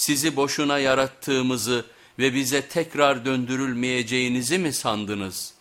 sizi boşuna yarattığımızı ve bize tekrar döndürülmeyeceğinizi mi sandınız?''